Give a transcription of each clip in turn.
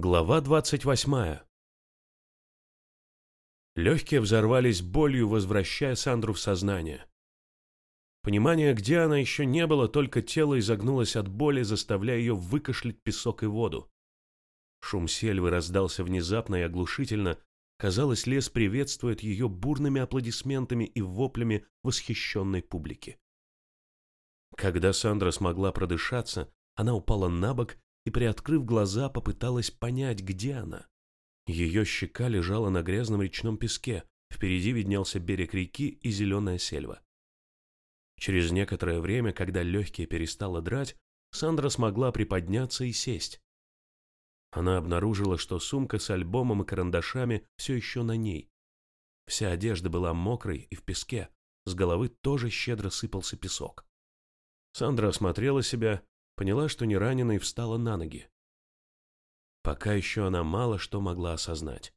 Глава двадцать восьмая. Легкие взорвались болью, возвращая Сандру в сознание. Понимания, где она, еще не было, только тело изогнулось от боли, заставляя ее выкашлять песок и воду. Шум сельвы раздался внезапно и оглушительно. Казалось, лес приветствует ее бурными аплодисментами и воплями восхищенной публики. Когда Сандра смогла продышаться, она упала на бок и, приоткрыв глаза, попыталась понять, где она. Ее щека лежала на грязном речном песке, впереди виднелся берег реки и зеленая сельва. Через некоторое время, когда легкие перестало драть, Сандра смогла приподняться и сесть. Она обнаружила, что сумка с альбомом и карандашами все еще на ней. Вся одежда была мокрой и в песке, с головы тоже щедро сыпался песок. Сандра осмотрела себя поняла, что не ранена и встала на ноги. Пока еще она мало что могла осознать.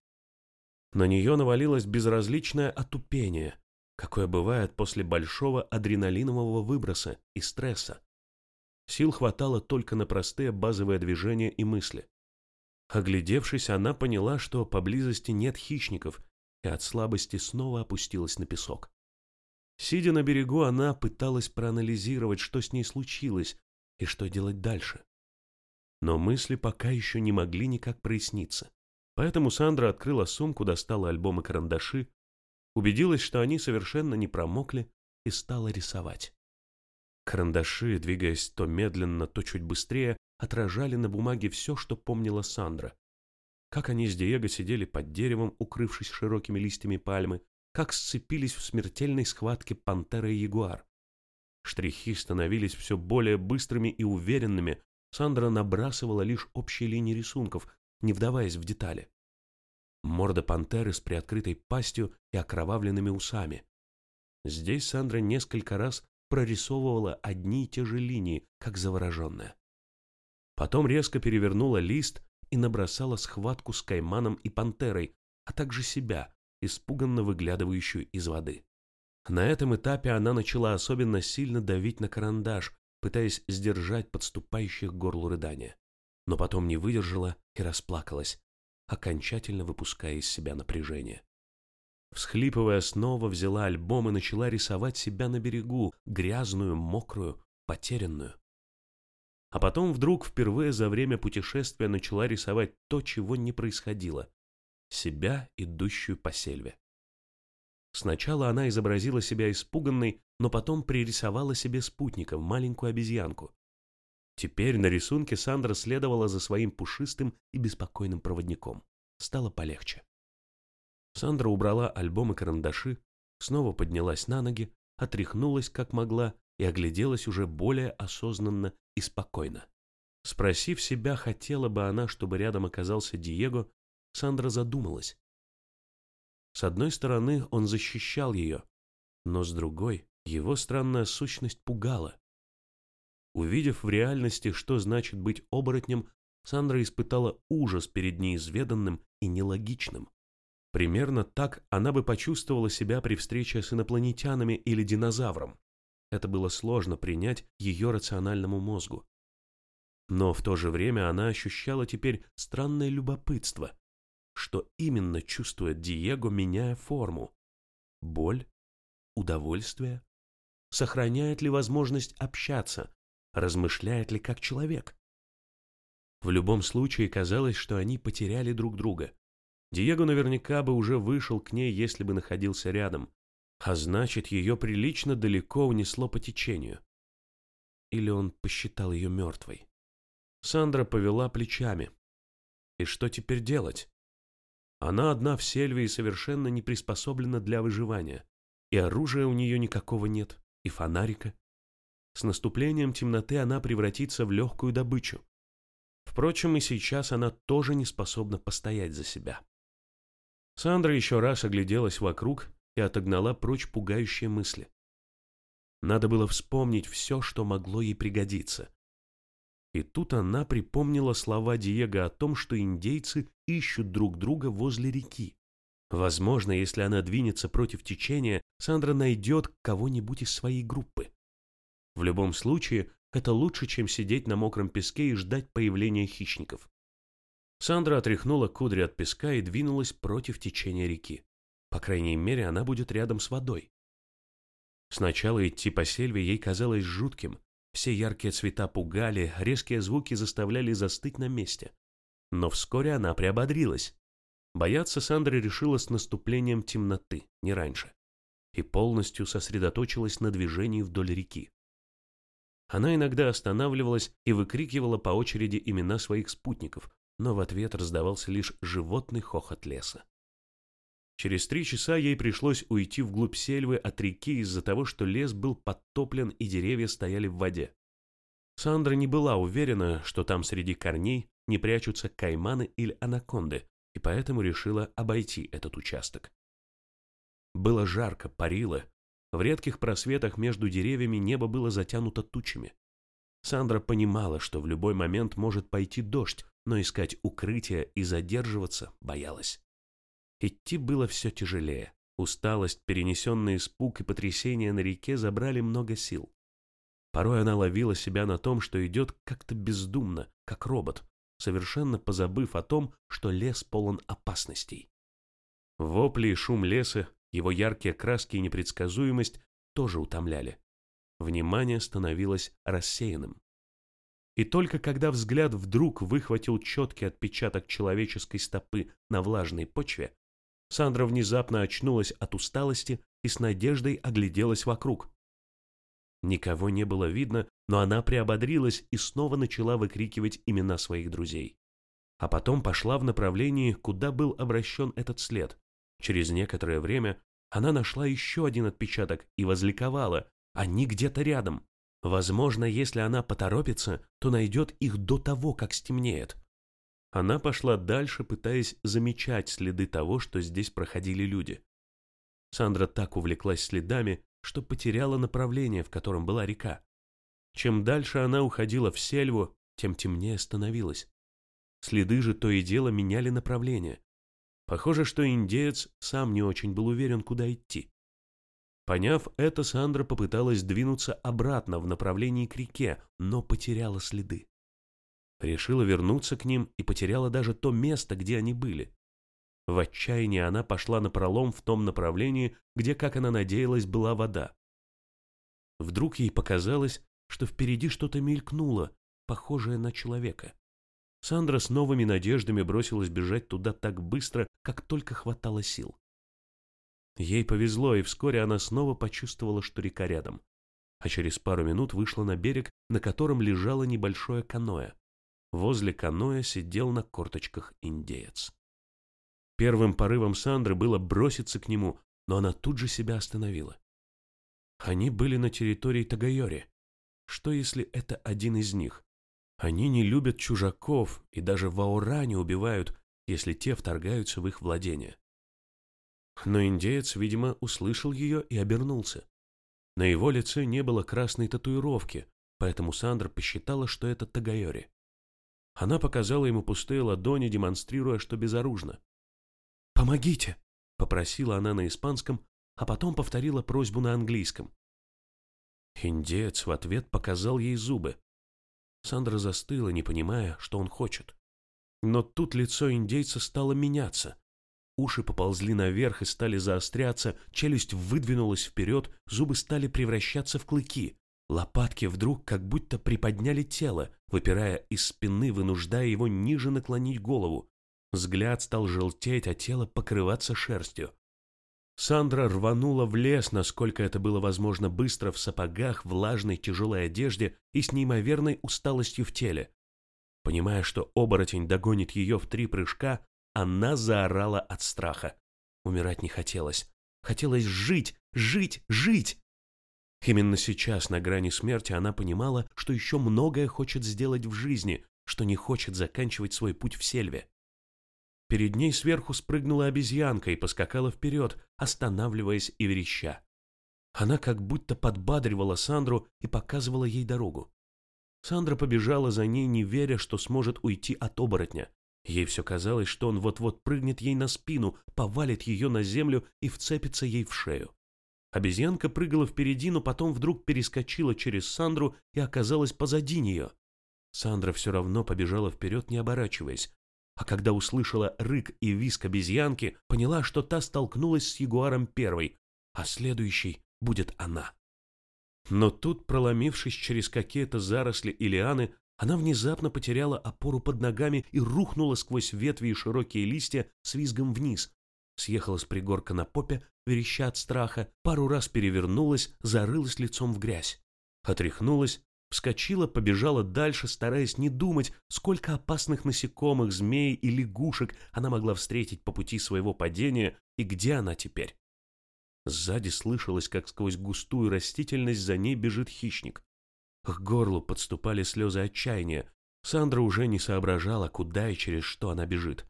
На нее навалилось безразличное отупение, какое бывает после большого адреналинового выброса и стресса. Сил хватало только на простые базовые движения и мысли. Оглядевшись, она поняла, что поблизости нет хищников, и от слабости снова опустилась на песок. Сидя на берегу, она пыталась проанализировать, что с ней случилось, и что делать дальше. Но мысли пока еще не могли никак проясниться. Поэтому Сандра открыла сумку, достала альбом и карандаши, убедилась, что они совершенно не промокли, и стала рисовать. Карандаши, двигаясь то медленно, то чуть быстрее, отражали на бумаге все, что помнила Сандра. Как они с Диего сидели под деревом, укрывшись широкими листьями пальмы, как сцепились в смертельной схватке пантера и ягуар. Штрихи становились все более быстрыми и уверенными, Сандра набрасывала лишь общие линии рисунков, не вдаваясь в детали. Морда пантеры с приоткрытой пастью и окровавленными усами. Здесь Сандра несколько раз прорисовывала одни и те же линии, как завороженная. Потом резко перевернула лист и набросала схватку с кайманом и пантерой, а также себя, испуганно выглядывающую из воды. На этом этапе она начала особенно сильно давить на карандаш, пытаясь сдержать подступающих к горлу рыдания. Но потом не выдержала и расплакалась, окончательно выпуская из себя напряжение. Всхлипывая, снова взяла альбом и начала рисовать себя на берегу, грязную, мокрую, потерянную. А потом вдруг впервые за время путешествия начала рисовать то, чего не происходило. Себя, идущую по сельве. Сначала она изобразила себя испуганной, но потом пририсовала себе спутника, маленькую обезьянку. Теперь на рисунке Сандра следовала за своим пушистым и беспокойным проводником. Стало полегче. Сандра убрала альбом и карандаши, снова поднялась на ноги, отряхнулась как могла и огляделась уже более осознанно и спокойно. Спросив себя, хотела бы она, чтобы рядом оказался Диего, Сандра задумалась, с одной стороны, он защищал ее, но с другой, его странная сущность пугала. Увидев в реальности, что значит быть оборотнем, Сандра испытала ужас перед неизведанным и нелогичным. Примерно так она бы почувствовала себя при встрече с инопланетянами или динозавром. Это было сложно принять ее рациональному мозгу. Но в то же время она ощущала теперь странное любопытство, что именно чувствует Диего, меняя форму. Боль? Удовольствие? Сохраняет ли возможность общаться? Размышляет ли как человек? В любом случае казалось, что они потеряли друг друга. Диего наверняка бы уже вышел к ней, если бы находился рядом, а значит, ее прилично далеко унесло по течению. Или он посчитал ее мертвой. Сандра повела плечами. И что теперь делать? Она одна в сельве и совершенно не приспособлена для выживания. И оружия у нее никакого нет, и фонарика. С наступлением темноты она превратится в легкую добычу. Впрочем, и сейчас она тоже не способна постоять за себя. Сандра еще раз огляделась вокруг и отогнала прочь пугающие мысли. Надо было вспомнить все, что могло ей пригодиться. И тут она припомнила слова Диего о том, что индейцы ищут друг друга возле реки. Возможно, если она двинется против течения, Сандра найдет кого-нибудь из своей группы. В любом случае, это лучше, чем сидеть на мокром песке и ждать появления хищников. Сандра отряхнула кудри от песка и двинулась против течения реки. По крайней мере, она будет рядом с водой. Сначала идти по сельве ей казалось жутким. Все яркие цвета пугали, резкие звуки заставляли застыть на месте. Но вскоре она приободрилась. Бояться Сандра решила с наступлением темноты, не раньше, и полностью сосредоточилась на движении вдоль реки. Она иногда останавливалась и выкрикивала по очереди имена своих спутников, но в ответ раздавался лишь животный хохот леса. Через три часа ей пришлось уйти вглубь сельвы от реки из-за того, что лес был подтоплен и деревья стояли в воде. Сандра не была уверена, что там среди корней не прячутся кайманы или анаконды, и поэтому решила обойти этот участок. Было жарко, парило. В редких просветах между деревьями небо было затянуто тучами. Сандра понимала, что в любой момент может пойти дождь, но искать укрытие и задерживаться боялась. Идти было все тяжелее. Усталость, перенесенный испуг и потрясение на реке забрали много сил. Порой она ловила себя на том, что идет как-то бездумно, как робот, совершенно позабыв о том, что лес полон опасностей. Вопли и шум леса, его яркие краски и непредсказуемость тоже утомляли. Внимание становилось рассеянным. И только когда взгляд вдруг выхватил четкий отпечаток человеческой стопы на влажной почве, Сандра внезапно очнулась от усталости и с надеждой огляделась вокруг. Никого не было видно, но она приободрилась и снова начала выкрикивать имена своих друзей. А потом пошла в направлении, куда был обращен этот след. Через некоторое время она нашла еще один отпечаток и возликовала. Они где-то рядом. Возможно, если она поторопится, то найдет их до того, как стемнеет. Она пошла дальше, пытаясь замечать следы того, что здесь проходили люди. Сандра так увлеклась следами, что потеряла направление, в котором была река. Чем дальше она уходила в сельву, тем темнее становилось. Следы же то и дело меняли направление. Похоже, что индеец сам не очень был уверен, куда идти. Поняв это, Сандра попыталась двинуться обратно в направлении к реке, но потеряла следы. Решила вернуться к ним и потеряла даже то место, где они были. В отчаянии она пошла на пролом в том направлении, где, как она надеялась, была вода. Вдруг ей показалось, что впереди что-то мелькнуло, похожее на человека. Сандра с новыми надеждами бросилась бежать туда так быстро, как только хватало сил. Ей повезло, и вскоре она снова почувствовала, что река рядом. А через пару минут вышла на берег, на котором лежало небольшое каноэ. Возле каноэ сидел на корточках индеец. Первым порывом Сандры было броситься к нему, но она тут же себя остановила. Они были на территории Тагайори. Что если это один из них? Они не любят чужаков и даже в Ауране убивают, если те вторгаются в их владение. Но индеец, видимо, услышал ее и обернулся. На его лице не было красной татуировки, поэтому Сандра посчитала, что это Тагайори. Она показала ему пустые ладони, демонстрируя, что безоружна. «Помогите!» — попросила она на испанском, а потом повторила просьбу на английском. Индеец в ответ показал ей зубы. Сандра застыла, не понимая, что он хочет. Но тут лицо индейца стало меняться. Уши поползли наверх и стали заостряться, челюсть выдвинулась вперед, зубы стали превращаться в клыки. Лопатки вдруг как будто приподняли тело, выпирая из спины, вынуждая его ниже наклонить голову. Взгляд стал желтеть, а тело покрываться шерстью. Сандра рванула в лес, насколько это было возможно быстро, в сапогах, влажной тяжелой одежде и с неимоверной усталостью в теле. Понимая, что оборотень догонит ее в три прыжка, она заорала от страха. Умирать не хотелось. Хотелось жить, жить, жить! Именно сейчас, на грани смерти, она понимала, что еще многое хочет сделать в жизни, что не хочет заканчивать свой путь в сельве. Перед ней сверху спрыгнула обезьянка и поскакала вперед, останавливаясь и вереща. Она как будто подбадривала Сандру и показывала ей дорогу. Сандра побежала за ней, не веря, что сможет уйти от оборотня. Ей все казалось, что он вот-вот прыгнет ей на спину, повалит ее на землю и вцепится ей в шею. Обезьянка прыгала впереди, но потом вдруг перескочила через Сандру и оказалась позади нее. Сандра все равно побежала вперед, не оборачиваясь. а когда услышала рык и виск обезьянки, поняла, что та столкнулась с ягуаром первой, а следующей будет она. Но тут, проломившись через какие-то заросли и лианы, она внезапно потеряла опору под ногами и рухнула сквозь ветви и широкие листья с визгом вниз. Съехала с пригорка на попе, вереща от страха, пару раз перевернулась, зарылась лицом в грязь. Отряхнулась, вскочила, побежала дальше, стараясь не думать, сколько опасных насекомых, змей и лягушек она могла встретить по пути своего падения и где она теперь. Сзади слышалось, как сквозь густую растительность за ней бежит хищник. К горлу подступали слезы отчаяния. Сандра уже не соображала, куда и через что она бежит.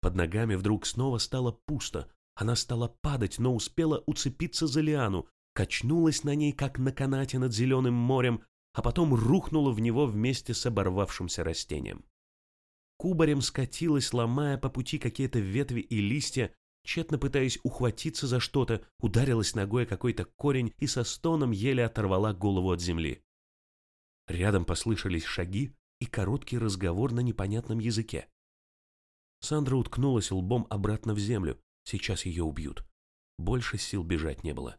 Под ногами вдруг снова стало пусто. Она стала падать, но успела уцепиться за лиану, качнулась на ней, как на канате над зеленым морем, а потом рухнула в него вместе с оборвавшимся растением. Кубарем скатилась, ломая по пути какие-то ветви и листья, тщетно пытаясь ухватиться за что-то, ударилась ногой какой-то корень и со стоном еле оторвала голову от земли. Рядом послышались шаги и короткий разговор на непонятном языке. Сандра уткнулась лбом обратно в землю. Сейчас ее убьют. Больше сил бежать не было.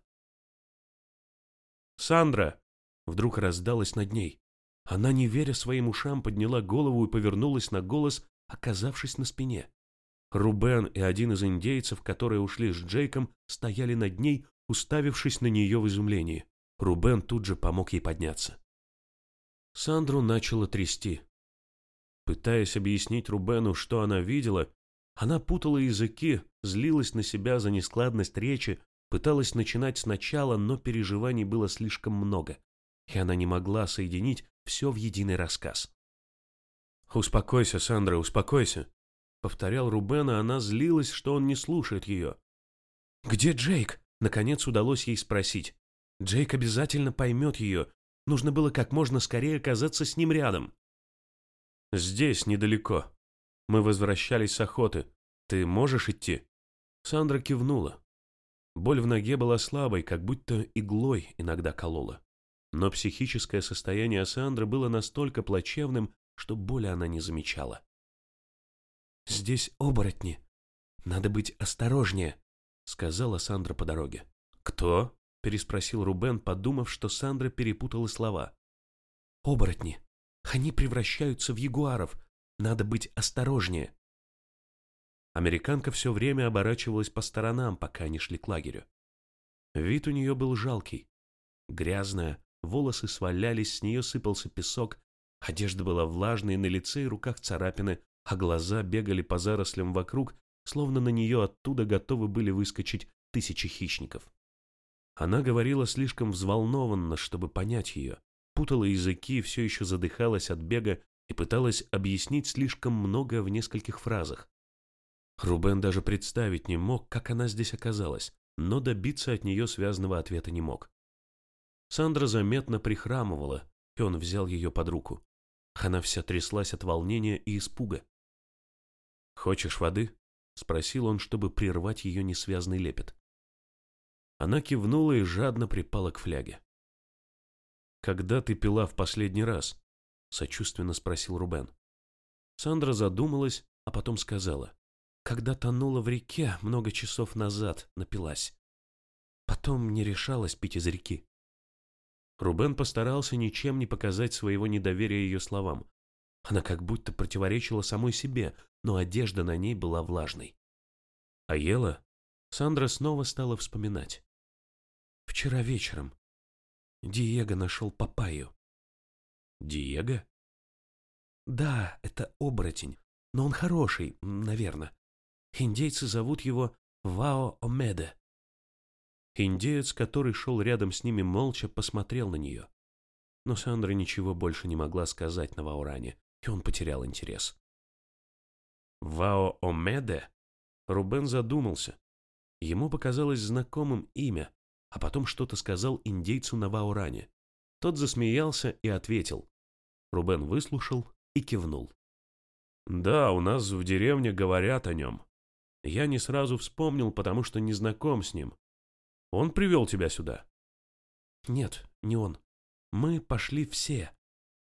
«Сандра!» Вдруг раздалась над ней. Она, не веря своим ушам, подняла голову и повернулась на голос, оказавшись на спине. Рубен и один из индейцев, которые ушли с Джейком, стояли над ней, уставившись на нее в изумлении. Рубен тут же помог ей подняться. Сандру начало трясти. Пытаясь объяснить Рубену, что она видела, она путала языки, злилась на себя за нескладность речи, пыталась начинать сначала, но переживаний было слишком много, и она не могла соединить все в единый рассказ. «Успокойся, Сандра, успокойся», Повторял Рубен, а она злилась, что он не слушает ее. «Где Джейк?» Наконец удалось ей спросить. Джейк обязательно поймет ее. Нужно было как можно скорее оказаться с ним рядом. «Здесь, недалеко. Мы возвращались с охоты. Ты можешь идти?» Сандра кивнула. Боль в ноге была слабой, как будто иглой иногда колола. Но психическое состояние Сандры было настолько плачевным, что боли она не замечала. «Здесь оборотни. Надо быть осторожнее», — сказала Сандра по дороге. «Кто?» — переспросил Рубен, подумав, что Сандра перепутала слова. «Оборотни. Они превращаются в ягуаров. Надо быть осторожнее». Американка все время оборачивалась по сторонам, пока они шли к лагерю. Вид у нее был жалкий. Грязная, волосы свалялись, с нее сыпался песок, одежда была влажной, на лице и руках царапины, а глаза бегали по зарослям вокруг, словно на нее оттуда готовы были выскочить тысячи хищников. Она говорила слишком взволнованно, чтобы понять ее, путала языки, все еще задыхалась от бега и пыталась объяснить слишком многое в нескольких фразах. Рубен даже представить не мог, как она здесь оказалась, но добиться от нее связанного ответа не мог. Сандра заметно прихрамывала, и он взял ее под руку. Она вся тряслась от волнения и испуга. «Хочешь воды?» — спросил он, чтобы прервать ее несвязный лепет. Она кивнула и жадно припала к фляге. «Когда ты пила в последний раз?» — сочувственно спросил Рубен. Сандра задумалась, а потом сказала. «Когда тонула в реке много часов назад, напилась. Потом не решалась пить из реки». Рубен постарался ничем не показать своего недоверия ее словам. Она как будто противоречила самой себе, но одежда на ней была влажной. А ела? Сандра снова стала вспоминать. Вчера вечером Диего нашел папайю. Диего? Да, это оборотень, но он хороший, наверное. Индейцы зовут его Вао Омеде. Индеец, который шел рядом с ними молча, посмотрел на нее. Но Сандра ничего больше не могла сказать на Вауране, и он потерял интерес. Вао Омеде? Рубен задумался. Ему показалось знакомым имя, а потом что-то сказал индейцу на Вауране. Тот засмеялся и ответил. Рубен выслушал и кивнул. «Да, у нас в деревне говорят о нем. Я не сразу вспомнил, потому что не знаком с ним. Он привел тебя сюда?» «Нет, не он. Мы пошли все.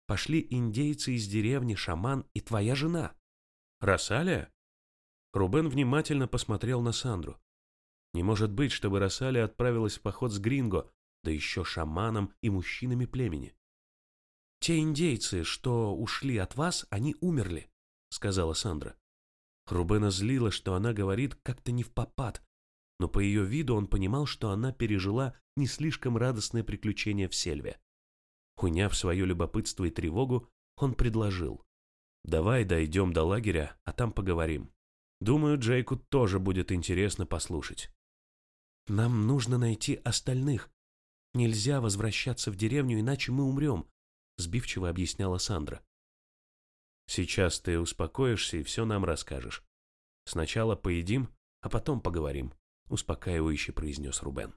Пошли индейцы из деревни, шаман и твоя жена. Рассалия? Рубен внимательно посмотрел на Сандру. Не может быть, чтобы Рассалия отправилась в поход с Гринго, да еще шаманом и мужчинами племени. «Те индейцы, что ушли от вас, они умерли», — сказала Сандра. Рубена злила, что она говорит как-то не в попад, но по ее виду он понимал, что она пережила не слишком радостное приключение в сельве. Уняв свое любопытство и тревогу, он предложил. «Давай дойдем до лагеря, а там поговорим. Думаю, Джейку тоже будет интересно послушать». «Нам нужно найти остальных. Нельзя возвращаться в деревню, иначе мы умрем», сбивчиво объясняла Сандра. «Сейчас ты успокоишься и все нам расскажешь. Сначала поедим, а потом поговорим», успокаивающе произнес Рубен.